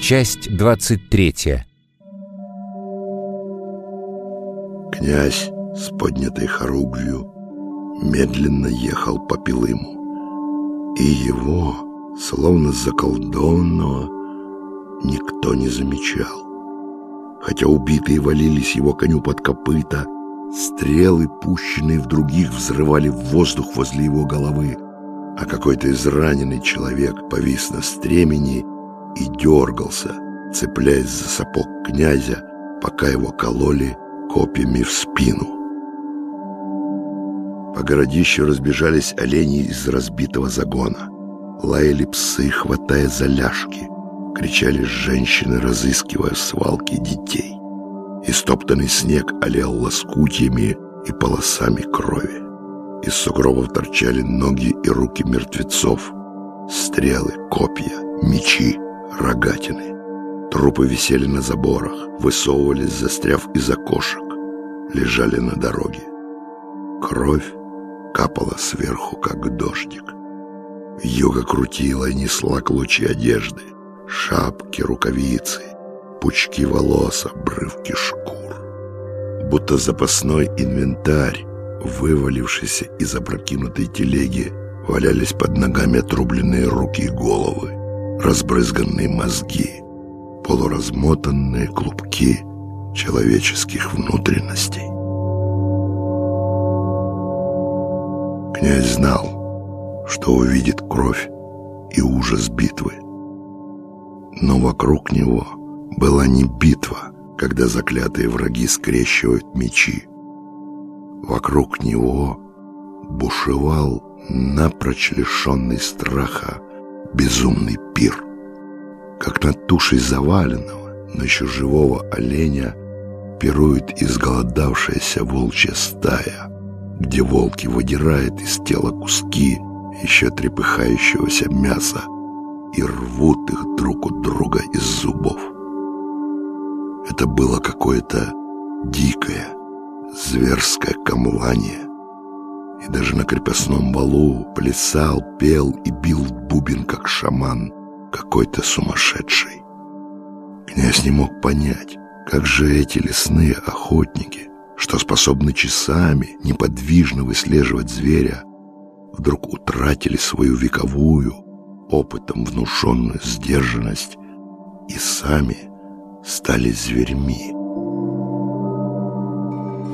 Часть 23 Князь с поднятой хоругвью медленно ехал по Пилыму, и его, словно заколдованного, никто не замечал. Хотя убитые валились его коню под копыта, стрелы, пущенные в других, взрывали в воздух возле его головы, а какой-то израненный человек повис на стремени и дергался, цепляясь за сапог князя, пока его кололи копьями в спину. По городищу разбежались олени из разбитого загона. Лаяли псы, хватая за ляжки. Кричали женщины, разыскивая в свалке детей. Истоптанный снег олел лоскутьями и полосами крови. Из сугробов торчали ноги и руки мертвецов. Стрелы, копья, мечи, рогатины. Трупы висели на заборах, высовывались, застряв из окошек. Лежали на дороге. Кровь капала сверху, как дождик. Юга крутила и несла клочья одежды, шапки, рукавицы, пучки волос, обрывки шкур. Будто запасной инвентарь, вывалившийся из опрокинутой телеги, валялись под ногами отрубленные руки и головы, разбрызганные мозги, полуразмотанные клубки человеческих внутренностей. Князь знал, что увидит кровь и ужас битвы. Но вокруг него была не битва, когда заклятые враги скрещивают мечи. Вокруг него бушевал напрочь лишенный страха безумный пир. Как над тушей заваленного, но еще живого оленя пирует изголодавшаяся волчья стая — где волки выдирают из тела куски еще трепыхающегося мяса и рвут их друг у друга из зубов. Это было какое-то дикое, зверское камлание. И даже на крепостном балу плясал, пел и бил бубен, как шаман, какой-то сумасшедший. Князь не мог понять, как же эти лесные охотники что способны часами неподвижно выслеживать зверя, вдруг утратили свою вековую, опытом внушенную сдержанность и сами стали зверьми.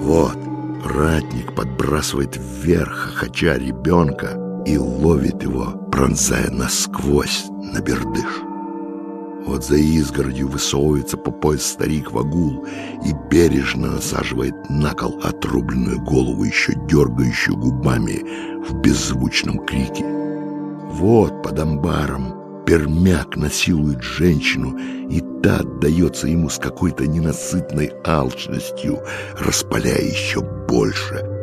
Вот, ратник подбрасывает вверх, хохоча ребенка, и ловит его, пронзая насквозь на бердыш. Вот за изгородью высовывается по пояс старик Вагул и бережно насаживает на кол отрубленную голову, еще дергающую губами в беззвучном крике. Вот под амбаром пермяк насилует женщину, и та отдается ему с какой-то ненасытной алчностью, распаляя еще больше —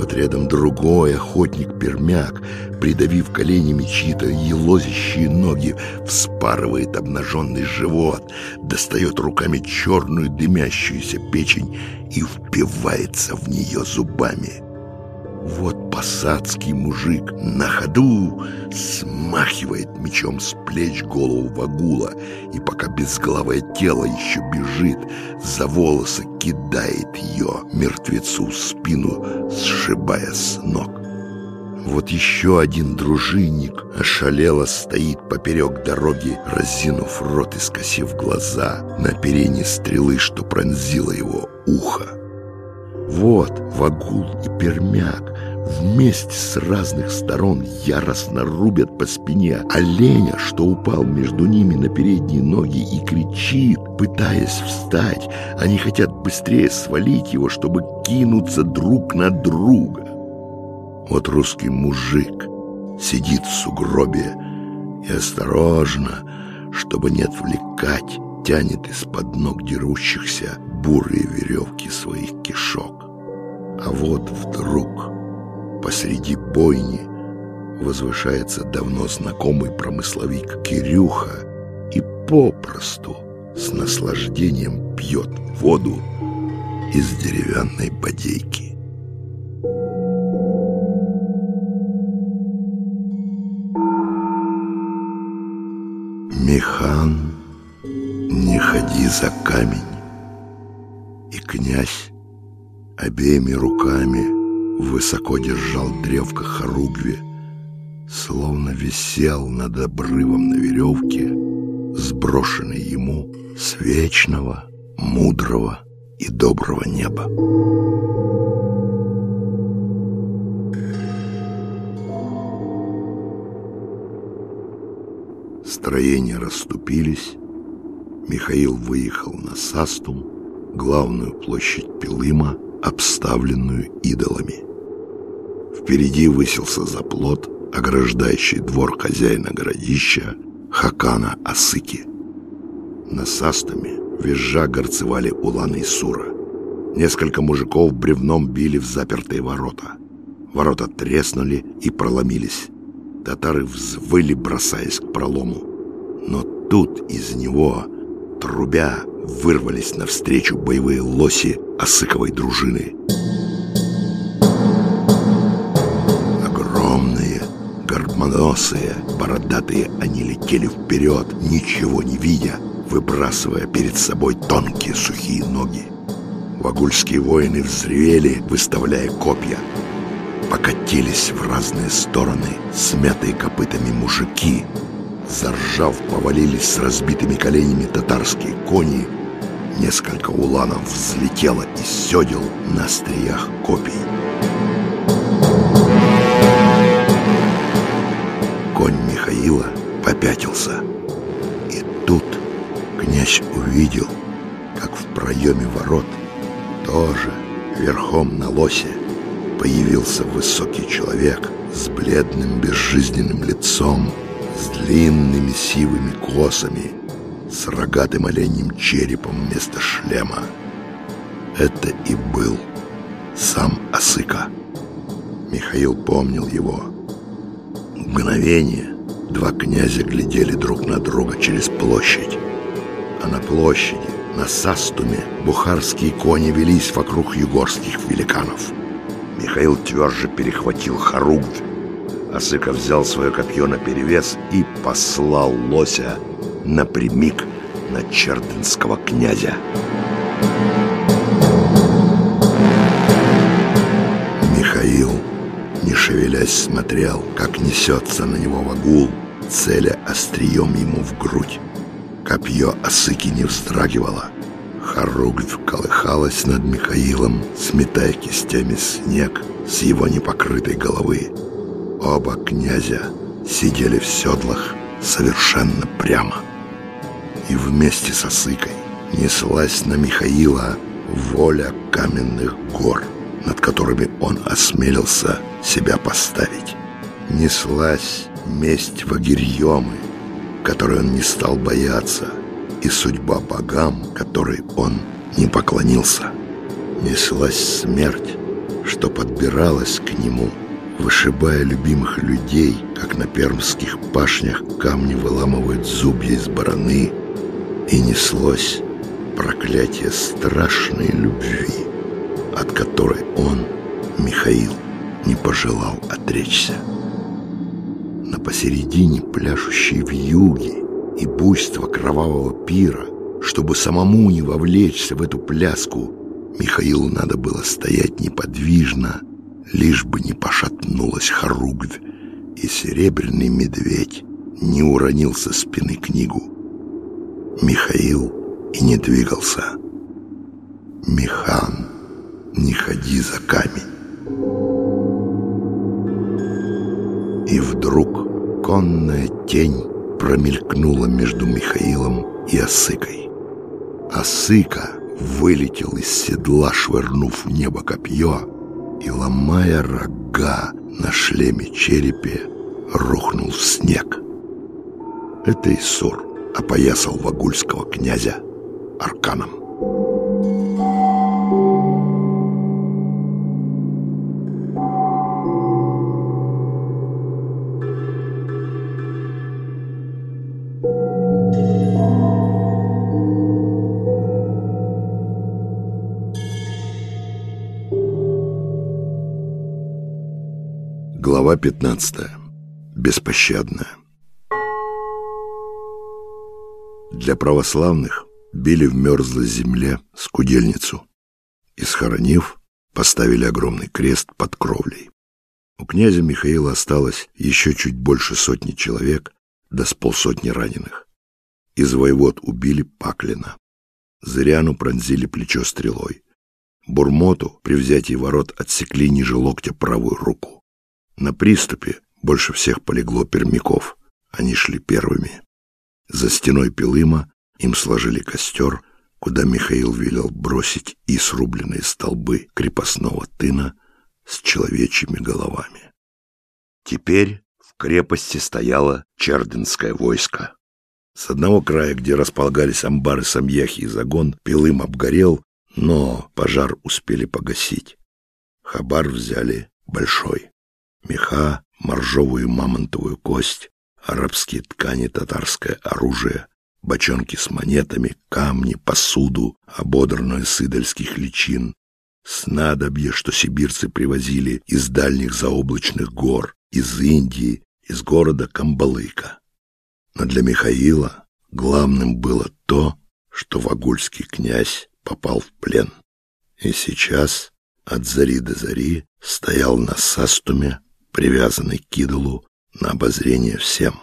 вот рядом другой охотник-пермяк, придавив коленями чьи-то елозящие ноги, вспарывает обнаженный живот, достает руками черную дымящуюся печень и впивается в нее зубами. Вот посадский мужик на ходу смахивает мечом с плеч голову вагула, и пока безголовое тело еще бежит, за волосы кидает ее мертвецу в спину, сшибая с ног. Вот еще один дружинник ошалело стоит поперек дороги, разинув рот и скосив глаза на перене стрелы, что пронзило его ухо. Вот Вагул и Пермяк вместе с разных сторон яростно рубят по спине оленя, что упал между ними на передние ноги и кричит, пытаясь встать. Они хотят быстрее свалить его, чтобы кинуться друг на друга. Вот русский мужик сидит в сугробе и осторожно, чтобы не отвлекать, тянет из-под ног дерущихся бурые веревки своих кишок. А вот вдруг посреди бойни возвышается давно знакомый промысловик Кирюха и попросту с наслаждением пьет воду из деревянной бодейки. Механ не ходи за камень. И князь обеими руками высоко держал древко хоругви, словно висел над обрывом на веревке, сброшенной ему с вечного, мудрого и доброго неба. Строения расступились, Михаил выехал на Састум, главную площадь Пилыма, обставленную идолами. Впереди высился заплот, ограждающий двор хозяина городища Хакана Асыки. На Састуме визжа горцевали уланы Сура. Несколько мужиков бревном били в запертые ворота. Ворота треснули и проломились. Татары взвыли, бросаясь к пролому. Но тут из него трубя, вырвались навстречу боевые лоси Осыковой дружины. Огромные, горбоносые, бородатые, они летели вперед, ничего не видя, выбрасывая перед собой тонкие сухие ноги. Вагульские воины взревели, выставляя копья. Покатились в разные стороны смятые копытами мужики, Заржав, повалились с разбитыми коленями татарские кони. Несколько уланов взлетело из седел на стриях копий. Конь Михаила попятился. И тут князь увидел, как в проеме ворот, тоже верхом на лосе, появился высокий человек с бледным безжизненным лицом, с длинными сивыми косами, с рогатым оленьим черепом вместо шлема. Это и был сам Осыка. Михаил помнил его. Мгновение два князя глядели друг на друга через площадь. А на площади, на Састуме, бухарские кони велись вокруг югорских великанов. Михаил тверже перехватил хоругвь, Асыка взял свое копье на перевес и послал лося напрямик на чердынского князя. Михаил, не шевелясь, смотрел, как несется на него вагул, целя острием ему в грудь. Копье Осыки не вздрагивало. Хоругвь колыхалась над Михаилом, сметая кистями снег с его непокрытой головы. Оба князя сидели в седлах совершенно прямо. И вместе со Сыкой неслась на Михаила воля каменных гор, над которыми он осмелился себя поставить. Неслась месть Вагирьемы, которой он не стал бояться, и судьба богам, которой он не поклонился. Неслась смерть, что подбиралась к нему – вышибая любимых людей, как на пермских пашнях камни выламывают зубья из бараны, и неслось проклятие страшной любви, от которой он, Михаил, не пожелал отречься. На посередине пляшущей юге и буйство кровавого пира, чтобы самому не вовлечься в эту пляску, Михаилу надо было стоять неподвижно, лишь бы не пошатнулась хоругвь, и серебряный медведь не уронил со спины книгу. Михаил и не двигался. Михан, не ходи за камень. И вдруг конная тень промелькнула между Михаилом и Осыкой. Осыка вылетел из седла, швырнув в небо копье, и, ломая рога на шлеме-черепе, рухнул в снег. Это Исур опоясал вагульского князя арканом. Глава 15. Беспощадная. Для православных били в мерзлой земле скудельницу и, схоронив, поставили огромный крест под кровлей. У князя Михаила осталось еще чуть больше сотни человек, да с полсотни раненых. Из воевод убили Паклина. Зыряну пронзили плечо стрелой. Бурмоту при взятии ворот отсекли ниже локтя правую руку. На приступе больше всех полегло пермяков. Они шли первыми. За стеной Пилыма им сложили костер, куда Михаил велел бросить и срубленные столбы крепостного тына с человечьими головами. Теперь в крепости стояло черденское войско. С одного края, где располагались амбары, самьяхи и загон, Пилым обгорел, но пожар успели погасить. Хабар взяли большой. Меха, моржовую мамонтовую кость, арабские ткани, татарское оружие, бочонки с монетами, камни, посуду, ободранную с идольских личин, снадобье, что сибирцы привозили из дальних заоблачных гор, из Индии, из города Камбалыка. Но для Михаила главным было то, что вагульский князь попал в плен. И сейчас от зари до зари стоял на састуме, привязанный к идолу, на обозрение всем.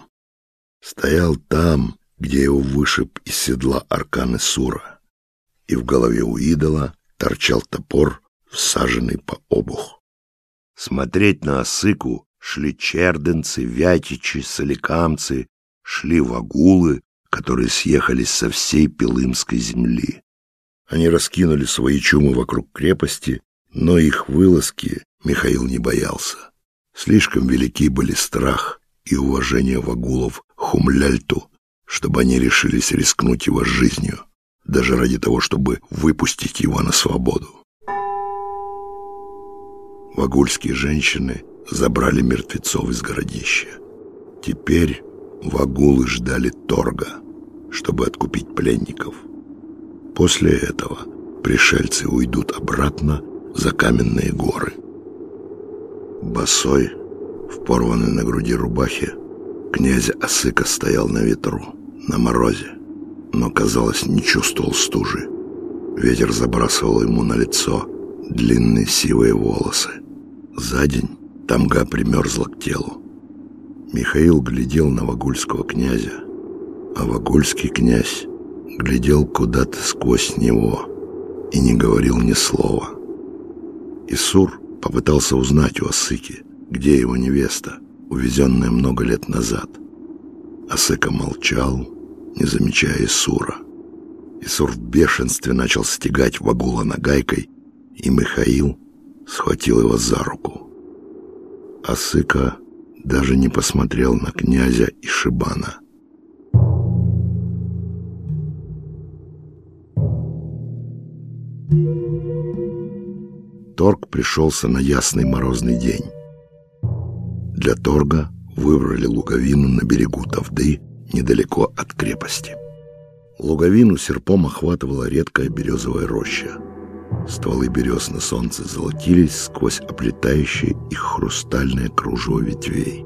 Стоял там, где его вышиб из седла арканы Сура, и в голове у идола торчал топор, всаженный по обух. Смотреть на осыку шли черденцы, вятичи, соликамцы, шли вагулы, которые съехались со всей Пилымской земли. Они раскинули свои чумы вокруг крепости, но их вылазки Михаил не боялся. Слишком велики были страх и уважение вагулов Хумляльту, чтобы они решились рискнуть его жизнью, даже ради того, чтобы выпустить его на свободу. Вагульские женщины забрали мертвецов из городища. Теперь вагулы ждали торга, чтобы откупить пленников. После этого пришельцы уйдут обратно за каменные горы. Босой, в порванной на груди рубахе, князь Осыка стоял на ветру, на морозе, но, казалось, не чувствовал стужи. Ветер забрасывал ему на лицо длинные сивые волосы. За день тамга примерзла к телу. Михаил глядел на вагульского князя, а вагульский князь глядел куда-то сквозь него и не говорил ни слова. Исур попытался узнать у Асыки, где его невеста, увезенная много лет назад. Асыка молчал, не замечая Исура. Исур в бешенстве начал стегать Вагула нагайкой, и Михаил схватил его за руку. Асыка даже не посмотрел на князя и Шибана. Пришелся на ясный морозный день. Для торга выбрали луговину на берегу Тавды, недалеко от крепости. Луговину серпом охватывала редкая березовая роща. Стволы берез на солнце золотились сквозь оплетающее их хрустальное кружево ветвей.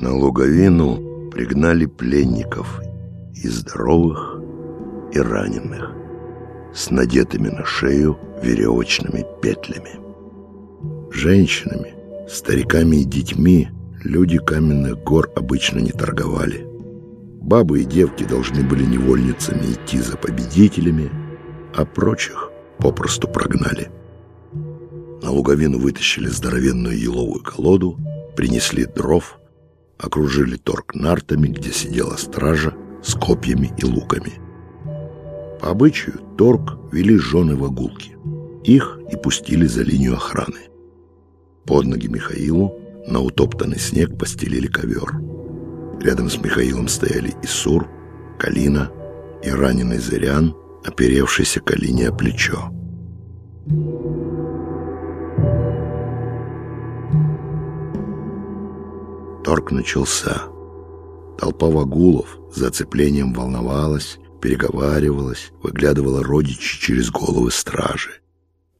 На луговину пригнали пленников и здоровых, и раненых, с надетыми на шею веревочными петлями. Женщинами, стариками и детьми люди каменных гор обычно не торговали. Бабы и девки должны были невольницами идти за победителями, а прочих попросту прогнали. На луговину вытащили здоровенную еловую колоду, принесли дров, окружили торг нартами, где сидела стража с копьями и луками. По обычаю торг вели жены вагулки. Их и пустили за линию охраны. Под ноги Михаилу на утоптанный снег постелили ковер. Рядом с Михаилом стояли Исур, Калина и раненый Зырян оперевшийся колени о плечо. Торг начался. Толпа вагулов за оцеплением волновалась, переговаривалась, выглядывала родичи через головы стражи.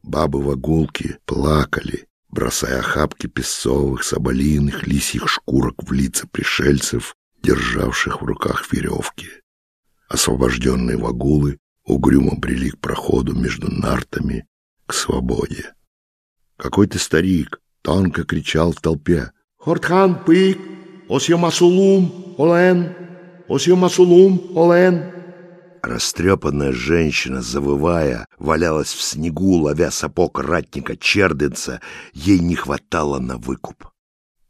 Бабы-вагулки плакали, бросая охапки песцовых, соболиных, лисьих шкурок в лица пришельцев, державших в руках веревки. Освобожденные вагулы угрюмо брели к проходу между нартами к свободе. Какой-то старик тонко кричал в толпе «Хортхан пик! Осьямасулум! Олен! Осьямасулум! Олен!» Растрепанная женщина, завывая, валялась в снегу, ловя сапог ратника Черденца. Ей не хватало на выкуп.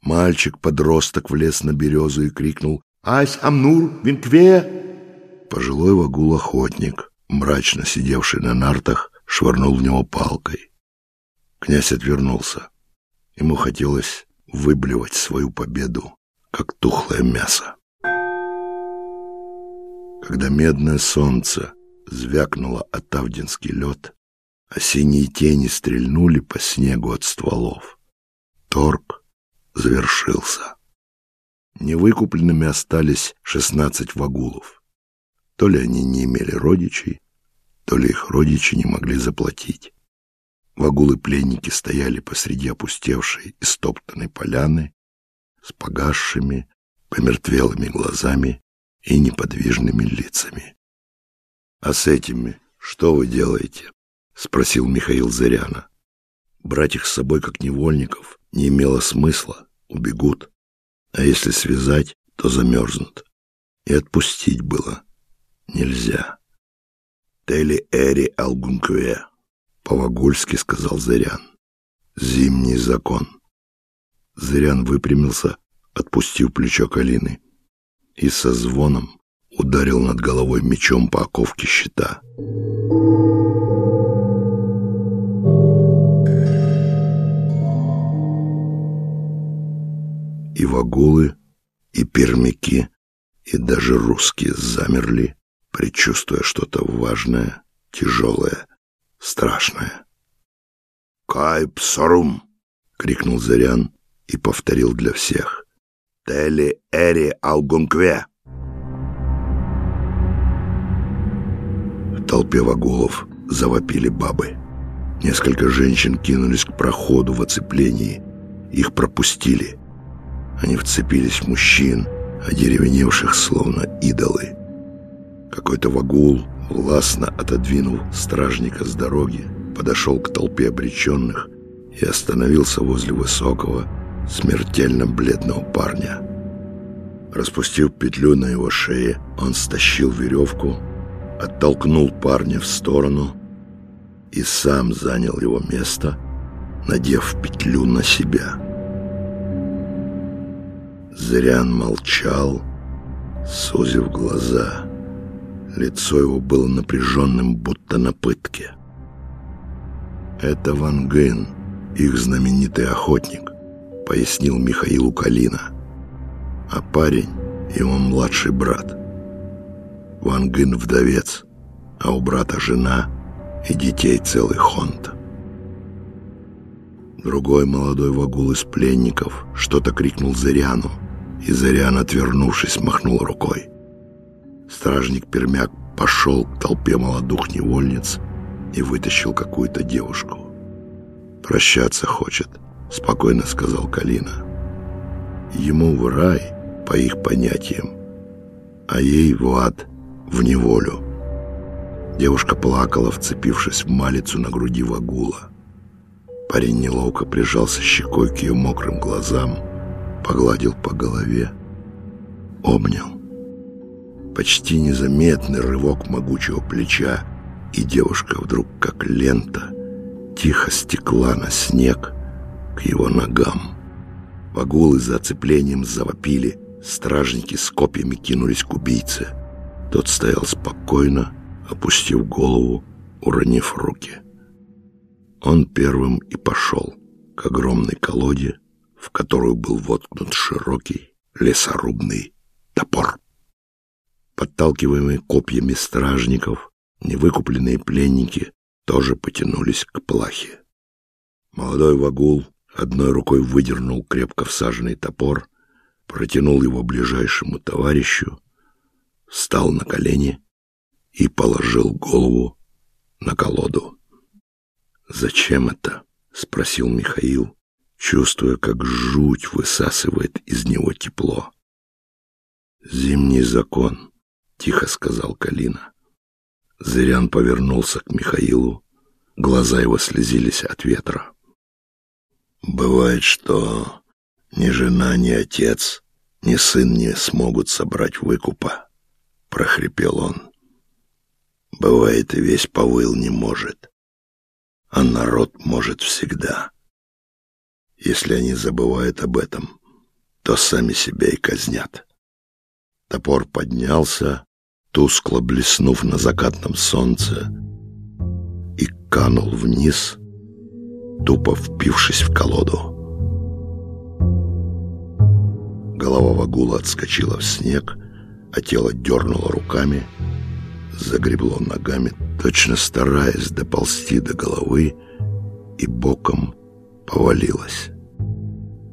Мальчик-подросток влез на березу и крикнул «Айс Амнур, винкве!» Пожилой вагул-охотник, мрачно сидевший на нартах, швырнул в него палкой. Князь отвернулся. Ему хотелось выблевать свою победу, как тухлое мясо. Когда медное солнце звякнуло о тавдинский лед, а синие тени стрельнули по снегу от стволов, торг завершился. Невыкупленными остались шестнадцать вагулов. То ли они не имели родичей, то ли их родичи не могли заплатить. Вагулы-пленники стояли посреди опустевшей и стоптанной поляны с погасшими, помертвелыми глазами и неподвижными лицами. — А с этими что вы делаете? — спросил Михаил Зыряна. Брать их с собой как невольников не имело смысла, убегут. А если связать, то замерзнут. И отпустить было нельзя. «Тели эри алгункве», — по-вагульски сказал Зырян. «Зимний закон». Зырян выпрямился, отпустив плечо Калины и со звоном ударил над головой мечом по оковке щита. И вагулы, и пермяки, и даже русские замерли, предчувствуя что-то важное, тяжелое, страшное. «Кайп сарум!» — крикнул Зарян и повторил для всех. Тели Эри Алгункве. В толпе вагулов завопили бабы. Несколько женщин кинулись к проходу в оцеплении. Их пропустили. Они вцепились в мужчин, одеревеневших словно идолы. Какой-то вагул, властно отодвинул стражника с дороги, подошел к толпе обреченных и остановился возле высокого, смертельно бледного парня. Распустив петлю на его шее, он стащил веревку, оттолкнул парня в сторону и сам занял его место, надев петлю на себя. Зрян молчал, сузив глаза. Лицо его было напряженным, будто на пытке. «Это Ван Гын, их знаменитый охотник пояснил Михаилу Калина. А парень — его младший брат. Ван Гын вдовец, а у брата жена и детей целый хонт. Другой молодой вагул из пленников что-то крикнул Зыряну, и Зырян, отвернувшись, махнул рукой. Стражник-пермяк пошел к толпе молодух невольниц и вытащил какую-то девушку. Прощаться хочет —— спокойно сказал Калина. «Ему в рай, по их понятиям, а ей в ад, в неволю». Девушка плакала, вцепившись в малицу на груди вагула. Парень неловко прижался щекой к ее мокрым глазам, погладил по голове, обнял. Почти незаметный рывок могучего плеча, и девушка вдруг, как лента, тихо стекла на снег — к его ногам. Вагулы за оцеплением завопили, стражники с копьями кинулись к убийце. Тот стоял спокойно, опустив голову, уронив руки. Он первым и пошел к огромной колоде, в которую был воткнут широкий лесорубный топор. Подталкиваемые копьями стражников, невыкупленные пленники тоже потянулись к плахе. Молодой вагул Одной рукой выдернул крепко всаженный топор, протянул его ближайшему товарищу, встал на колени и положил голову на колоду. «Зачем это?» — спросил Михаил, чувствуя, как жуть высасывает из него тепло. «Зимний закон», — тихо сказал Калина. Зырян повернулся к Михаилу. Глаза его слезились от ветра. «Бывает, что ни жена, ни отец, ни сын не смогут собрать выкупа», — прохрипел он. «Бывает, и весь повыл не может, а народ может всегда. Если они забывают об этом, то сами себя и казнят». Топор поднялся, тускло блеснув на закатном солнце, и канул вниз, тупо впившись в колоду. Голова Вагула отскочила в снег, а тело дернуло руками, загребло ногами, точно стараясь доползти до головы, и боком повалилось.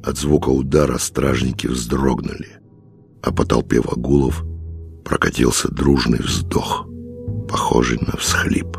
От звука удара стражники вздрогнули, а по толпе вагулов прокатился дружный вздох, похожий на всхлип.